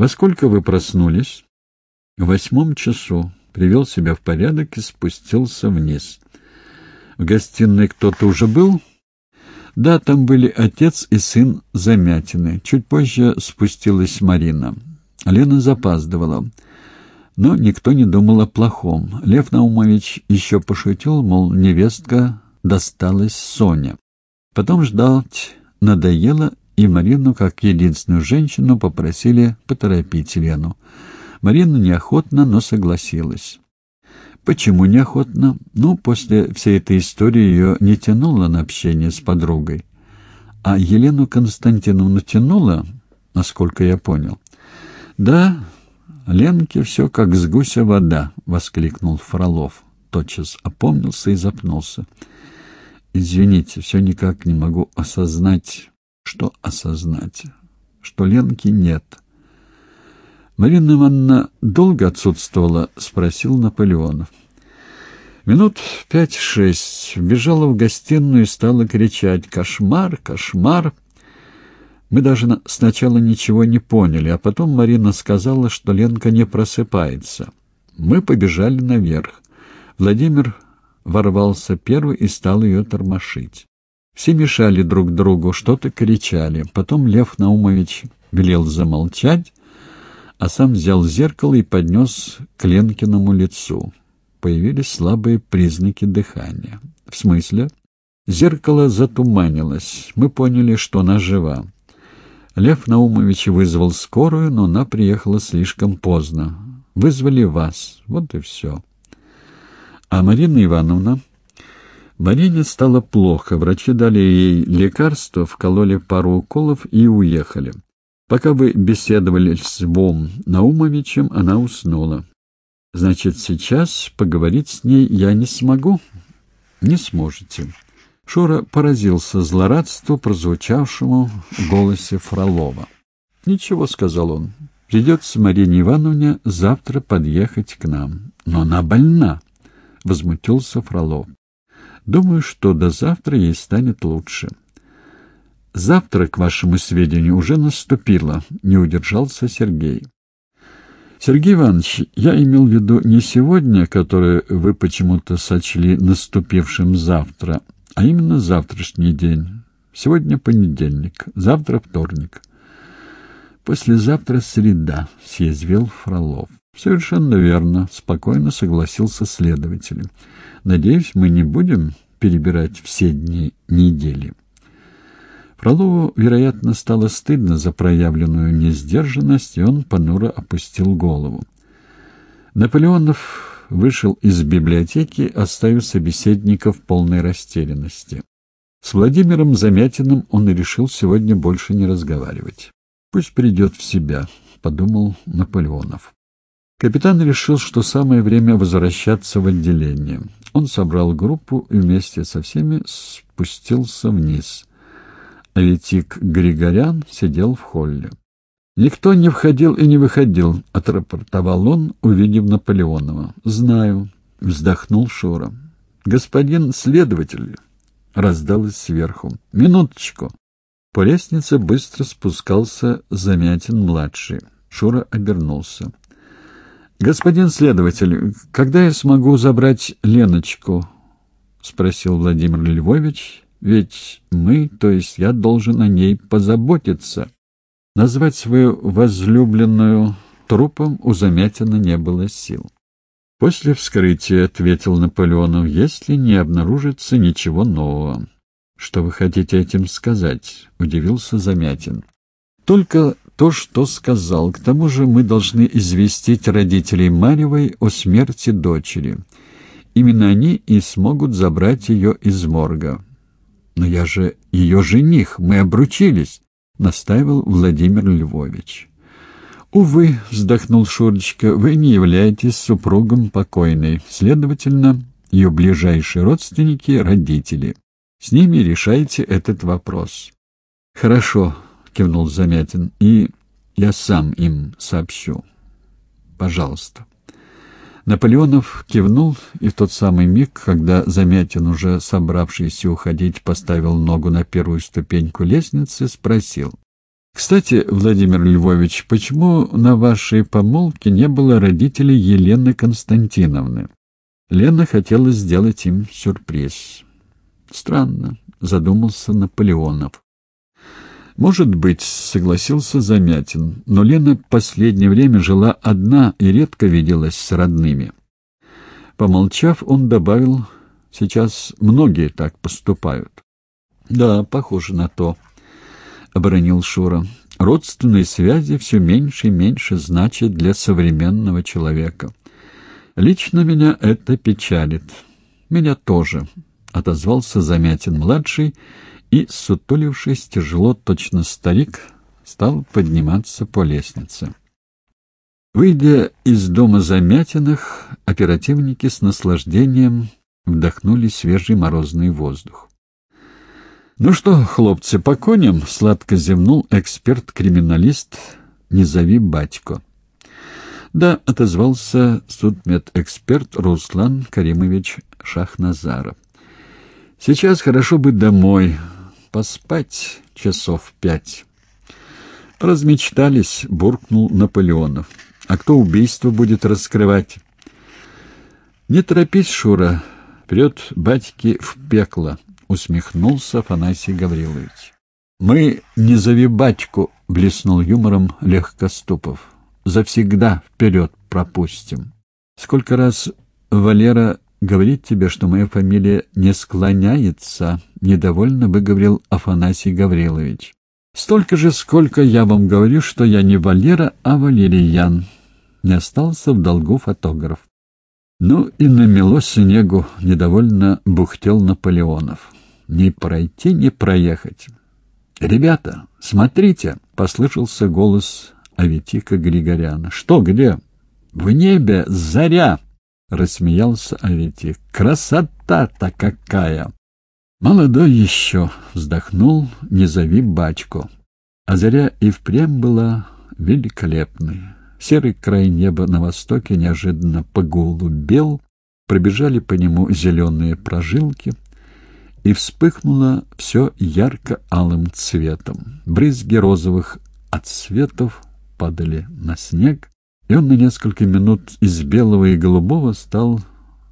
«Во сколько вы проснулись?» «В восьмом часу». Привел себя в порядок и спустился вниз. В гостиной кто-то уже был? Да, там были отец и сын Замятины. Чуть позже спустилась Марина. Лена запаздывала. Но никто не думал о плохом. Лев Наумович еще пошутил, мол, невестка досталась Соня. Потом ждать надоело, и Марину, как единственную женщину, попросили поторопить Лену. Марина неохотно, но согласилась. Почему неохотно? Ну, после всей этой истории ее не тянуло на общение с подругой. А Елену Константиновну тянуло, насколько я понял. Да, Ленке все как с гуся вода, — воскликнул Фролов. Тотчас опомнился и запнулся. Извините, все никак не могу осознать, что осознать, что Ленки нет. Марина Ивановна долго отсутствовала, — спросил Наполеонов. Минут пять-шесть бежала в гостиную и стала кричать «Кошмар! Кошмар!». Мы даже сначала ничего не поняли, а потом Марина сказала, что Ленка не просыпается. Мы побежали наверх. Владимир ворвался первый и стал ее тормошить. Все мешали друг другу, что-то кричали. Потом Лев Наумович велел замолчать, а сам взял зеркало и поднес к Ленкиному лицу. Появились слабые признаки дыхания. В смысле? Зеркало затуманилось. Мы поняли, что она жива. Лев Наумович вызвал скорую, но она приехала слишком поздно. Вызвали вас. Вот и все. А Марина Ивановна... Марине стало плохо. Врачи дали ей лекарство, вкололи пару уколов и уехали. Пока вы беседовали с Львом Наумовичем, она уснула. Значит, сейчас поговорить с ней я не смогу? Не сможете. Шура поразился злорадству, прозвучавшему в голосе Фролова. «Ничего», — сказал он, — «придется Марине Ивановне завтра подъехать к нам». «Но она больна», — возмутился Фролов. «Думаю, что до завтра ей станет лучше». Завтра, к вашему сведению, уже наступило, — не удержался Сергей. Сергей Иванович, я имел в виду не сегодня, которое вы почему-то сочли наступившим завтра, а именно завтрашний день. Сегодня понедельник, завтра вторник. Послезавтра среда, — съязвил Фролов. Совершенно верно, — спокойно согласился следователь. Надеюсь, мы не будем перебирать все дни недели. Фролову, вероятно, стало стыдно за проявленную несдержанность, и он понуро опустил голову. Наполеонов вышел из библиотеки, оставив собеседника в полной растерянности. С Владимиром Замятиным он решил сегодня больше не разговаривать. «Пусть придет в себя», — подумал Наполеонов. Капитан решил, что самое время возвращаться в отделение. Он собрал группу и вместе со всеми спустился вниз — Аветик Григорян сидел в холле. «Никто не входил и не выходил», — отрапортовал он, увидев Наполеонова. «Знаю», — вздохнул Шура. «Господин следователь», — раздалось сверху. «Минуточку». По лестнице быстро спускался Замятин-младший. Шура обернулся. «Господин следователь, когда я смогу забрать Леночку?» — спросил Владимир Львович ведь мы, то есть я, должен о ней позаботиться. Назвать свою возлюбленную трупом у Замятина не было сил. После вскрытия, — ответил Наполеонов, — если не обнаружится ничего нового. — Что вы хотите этим сказать? — удивился Замятин. — Только то, что сказал. К тому же мы должны известить родителей Марьевой о смерти дочери. Именно они и смогут забрать ее из морга. «Но я же ее жених, мы обручились», — настаивал Владимир Львович. «Увы», — вздохнул Шурочка, — «вы не являетесь супругом покойной. Следовательно, ее ближайшие родственники — родители. С ними решайте этот вопрос». «Хорошо», — кивнул Замятин, — «и я сам им сообщу. Пожалуйста». Наполеонов кивнул, и в тот самый миг, когда Замятин, уже собравшийся уходить, поставил ногу на первую ступеньку лестницы, спросил. Кстати, Владимир Львович, почему на вашей помолвке не было родителей Елены Константиновны? Лена хотела сделать им сюрприз. Странно, задумался Наполеонов. Может быть, согласился Замятин, но Лена последнее время жила одна и редко виделась с родными. Помолчав, он добавил, сейчас многие так поступают. Да, похоже на то. — оборонил Шура. «Родственные связи все меньше и меньше значат для современного человека. Лично меня это печалит. Меня тоже», — отозвался Замятин-младший и, сутулившись, тяжело, точно старик, стал подниматься по лестнице. Выйдя из дома Замятиных, оперативники с наслаждением вдохнули свежий морозный воздух. «Ну что, хлопцы, по коням?» — сладко зевнул эксперт-криминалист «Не зови батько». «Да», — отозвался судмедэксперт Руслан Каримович Шахназаров. «Сейчас хорошо бы домой, поспать часов пять». «Размечтались», — буркнул Наполеонов. «А кто убийство будет раскрывать?» «Не торопись, Шура, вперед батьки в пекло» усмехнулся Афанасий Гаврилович. «Мы не зови батьку», — блеснул юмором Легкоступов. «Завсегда вперед пропустим. Сколько раз Валера говорит тебе, что моя фамилия не склоняется?» — недовольно выговорил Афанасий Гаврилович. «Столько же, сколько я вам говорю, что я не Валера, а Валериян». Не остался в долгу фотограф. Ну и намело снегу, недовольно бухтел Наполеонов. Не пройти, не проехать. «Ребята, смотрите!» — послышался голос Аветика Григоряна. «Что, где?» «В небе заря!» — рассмеялся Аветик. «Красота-то какая!» «Молодой еще!» — вздохнул «Не зови батьку». А заря и впрямь была великолепной. Серый край неба на востоке неожиданно поголубел, пробежали по нему зеленые прожилки — и вспыхнуло все ярко-алым цветом. Брызги розовых отсветов падали на снег, и он на несколько минут из белого и голубого стал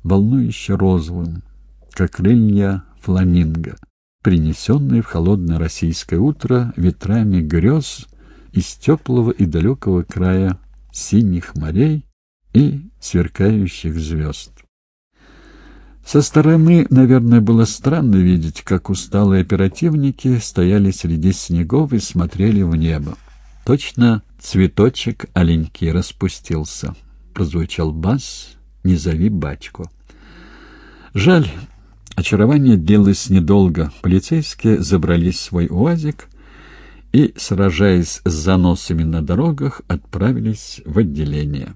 волнующе розовым, как крылья фламинго, принесенные в холодное российское утро ветрами грез из теплого и далекого края синих морей и сверкающих звезд. Со стороны, наверное, было странно видеть, как усталые оперативники стояли среди снегов и смотрели в небо. Точно цветочек оленьки распустился. Прозвучал бас «Не зови батьку». Жаль, очарование длилось недолго. Полицейские забрались в свой уазик и, сражаясь с заносами на дорогах, отправились в отделение.